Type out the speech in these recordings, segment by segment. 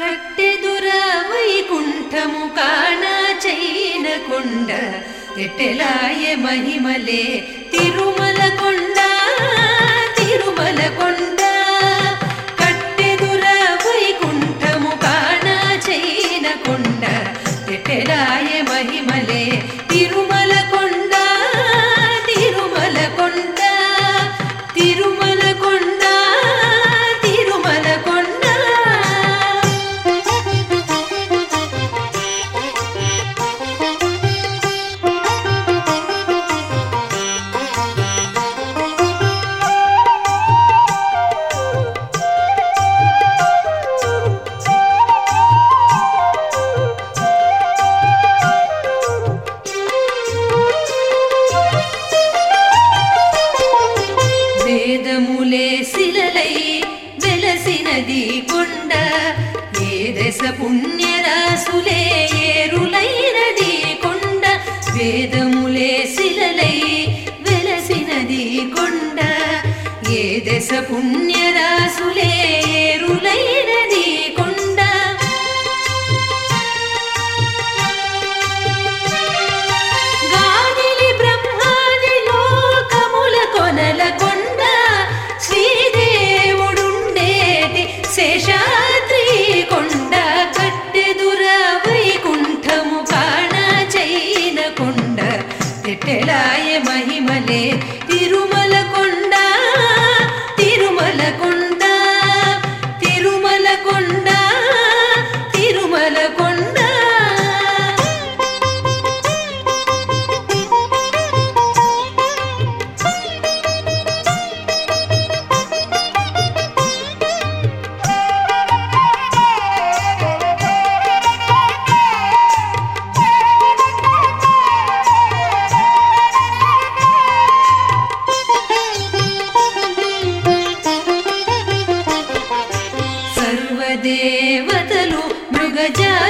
కట్టెదుర వైకుంఠము కాణ చైన కొండ ఎట్టెలాయ మహిమలే తిరుమల కొండ తిరుమల కొండ. కట్టెదుర వైకుంఠము కాణ చైన కొండ ఎట్టెలాయ మహిమలే వేదములే శిలలై వెలసినది కొండ ఏ దశ పుణ్యరాసులే ఏరులైనది కొండ వేదములే శిలలై వెలసినది కొండ ఏ దశ పుణ్య తిరుమల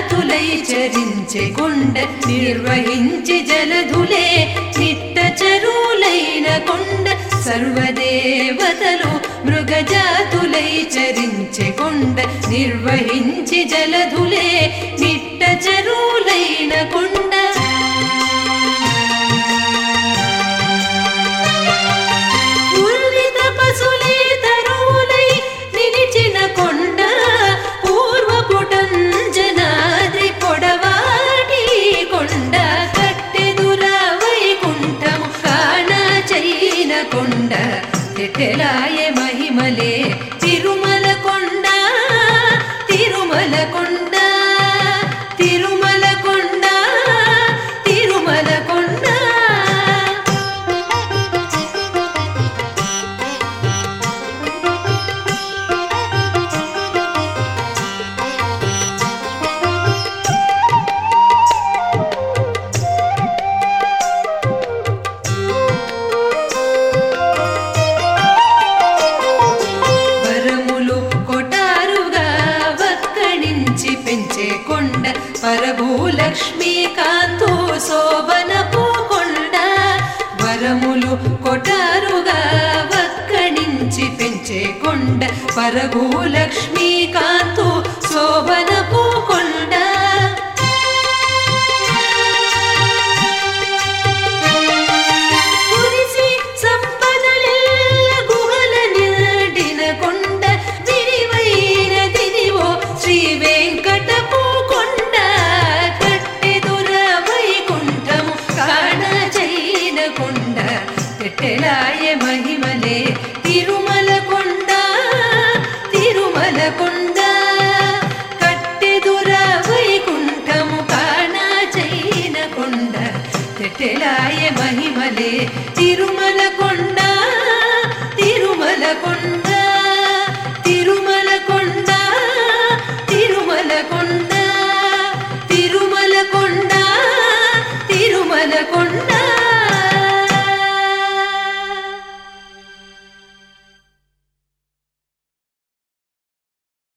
జలధులై చరించే కొండ నిర్వహించి జలధులే నిట్ట చరువులైన కొండ సర్వదేవతలు మృగజాతులై చరించే కొండ నిర్వహించి జలధులే తెటెలాయ మహిమలే తిరుమల వక్కడించి పెంచే కొండ పరభూలక్ష్మీ కాంతో శోభనపు కొండ వరములు కొటారుగా వక్కడించి పెంచే కొండ పరభూలక్ష్మీ కాంతో శోభనపు కొండ తెట్టెలాయ మహిమలే తిరుమల